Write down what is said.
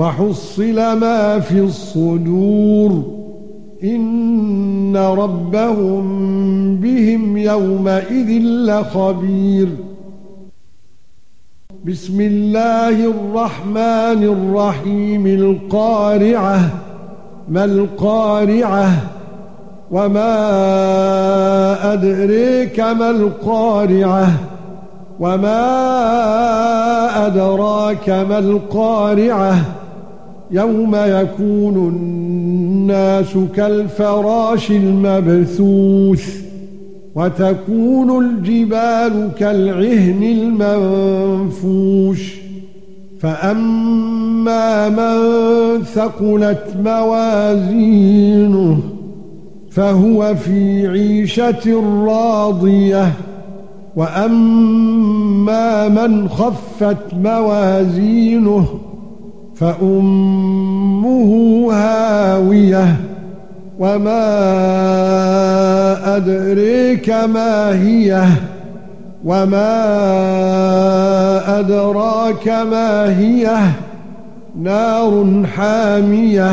وحصل ما في الصدور. إن ربهم بهم يومئذ لخبير. بسم الله الرحمن الرحيم. القارعة ما القارعة؟ وما أدريك ما القارعة؟ وما أدراك ما القارعة؟ يوم يكون الناس كالفراش المبثوث وتكون الجبال كالعهن المنفوش فأما من ثقلت موازينه فهو في عيشة راضية وأما من خفت موازينه فأمه هاوية وما أدريك ما هي وما أدراك ما هي نار حامية